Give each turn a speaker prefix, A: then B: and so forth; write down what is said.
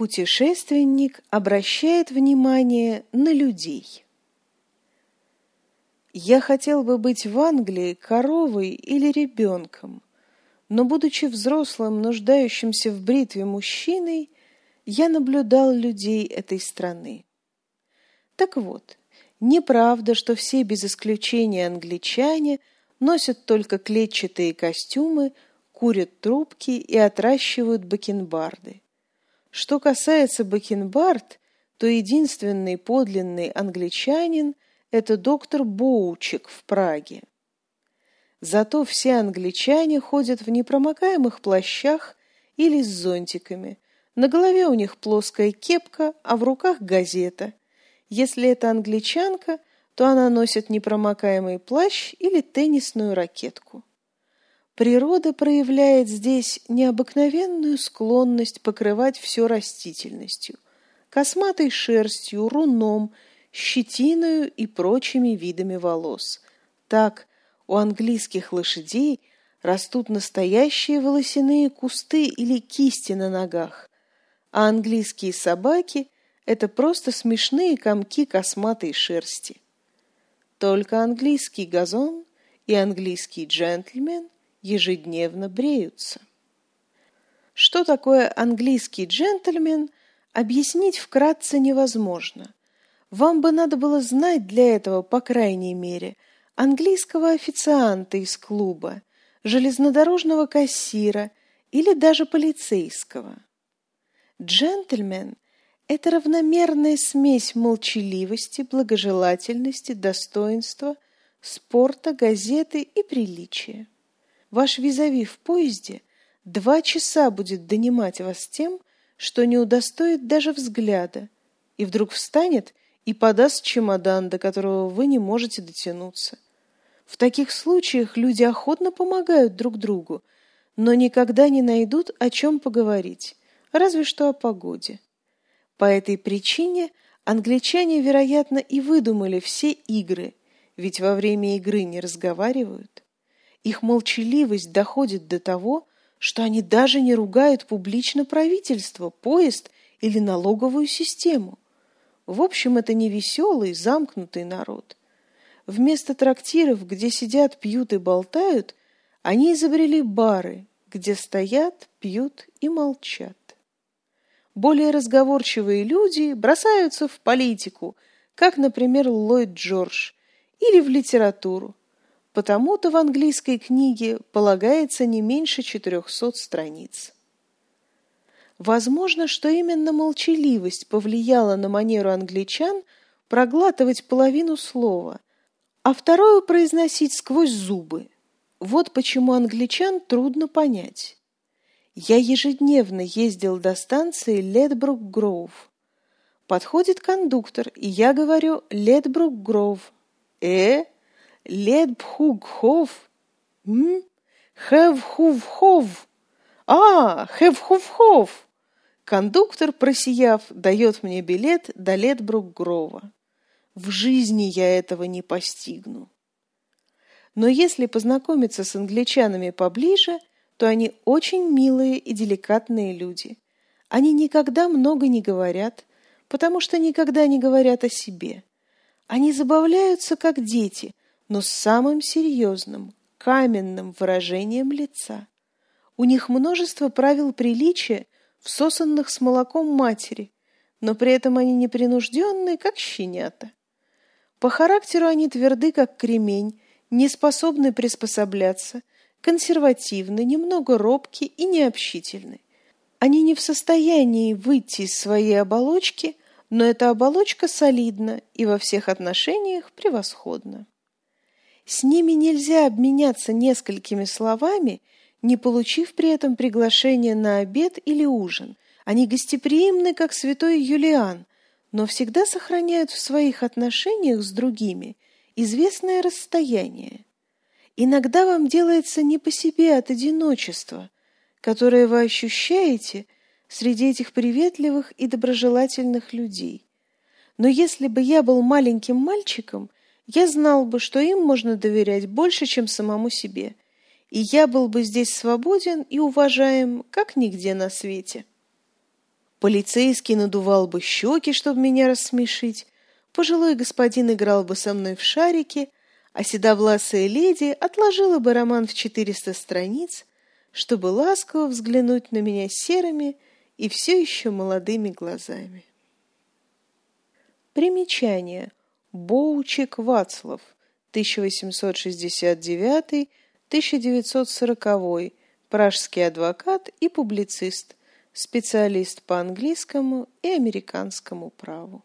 A: Путешественник обращает внимание на людей. Я хотел бы быть в Англии коровой или ребенком, но, будучи взрослым, нуждающимся в бритве мужчиной, я наблюдал людей этой страны. Так вот, неправда, что все без исключения англичане носят только клетчатые костюмы, курят трубки и отращивают бакенбарды. Что касается Бакенбард, то единственный подлинный англичанин – это доктор Боучик в Праге. Зато все англичане ходят в непромокаемых плащах или с зонтиками. На голове у них плоская кепка, а в руках газета. Если это англичанка, то она носит непромокаемый плащ или теннисную ракетку. Природа проявляет здесь необыкновенную склонность покрывать все растительностью, косматой шерстью, руном, щетиною и прочими видами волос. Так у английских лошадей растут настоящие волосяные кусты или кисти на ногах, а английские собаки – это просто смешные комки косматой шерсти. Только английский газон и английский джентльмен – ежедневно бреются. Что такое английский джентльмен, объяснить вкратце невозможно. Вам бы надо было знать для этого, по крайней мере, английского официанта из клуба, железнодорожного кассира или даже полицейского. Джентльмен – это равномерная смесь молчаливости, благожелательности, достоинства, спорта, газеты и приличия. Ваш визави в поезде два часа будет донимать вас тем, что не удостоит даже взгляда, и вдруг встанет и подаст чемодан, до которого вы не можете дотянуться. В таких случаях люди охотно помогают друг другу, но никогда не найдут, о чем поговорить, разве что о погоде. По этой причине англичане, вероятно, и выдумали все игры, ведь во время игры не разговаривают. Их молчаливость доходит до того, что они даже не ругают публично правительство, поезд или налоговую систему. В общем, это не веселый, замкнутый народ. Вместо трактиров, где сидят, пьют и болтают, они изобрели бары, где стоят, пьют и молчат. Более разговорчивые люди бросаются в политику, как, например, Ллойд Джордж, или в литературу, Потому-то в английской книге полагается не меньше 400 страниц. Возможно, что именно молчаливость повлияла на манеру англичан проглатывать половину слова, а второе произносить сквозь зубы. Вот почему англичан трудно понять. Я ежедневно ездил до станции Ледбрук-Гроув. Подходит кондуктор, и я говорю «Ледбрук-Гроув». «Э?» Ледбхугхов? М? Хевхувхов? А, Хевхувхов! Кондуктор, просияв, дает мне билет до Ледбрук-Грова. В жизни я этого не постигну. Но если познакомиться с англичанами поближе, то они очень милые и деликатные люди. Они никогда много не говорят, потому что никогда не говорят о себе. Они забавляются, как дети, но с самым серьезным, каменным выражением лица. У них множество правил приличия, всосанных с молоком матери, но при этом они непринужденные, как щенята. По характеру они тверды, как кремень, не способны приспосабляться, консервативны, немного робки и необщительны. Они не в состоянии выйти из своей оболочки, но эта оболочка солидна и во всех отношениях превосходна. С ними нельзя обменяться несколькими словами, не получив при этом приглашения на обед или ужин. Они гостеприимны, как святой Юлиан, но всегда сохраняют в своих отношениях с другими известное расстояние. Иногда вам делается не по себе от одиночества, которое вы ощущаете среди этих приветливых и доброжелательных людей. Но если бы я был маленьким мальчиком – я знал бы, что им можно доверять больше, чем самому себе, и я был бы здесь свободен и уважаем, как нигде на свете. Полицейский надувал бы щеки, чтобы меня рассмешить. Пожилой господин играл бы со мной в шарики, а седовласая леди отложила бы роман в четыреста страниц, чтобы ласково взглянуть на меня серыми и все еще молодыми глазами. Примечание. Боучик Вацлав, 1869-1940, пражский адвокат и публицист, специалист по английскому и американскому праву.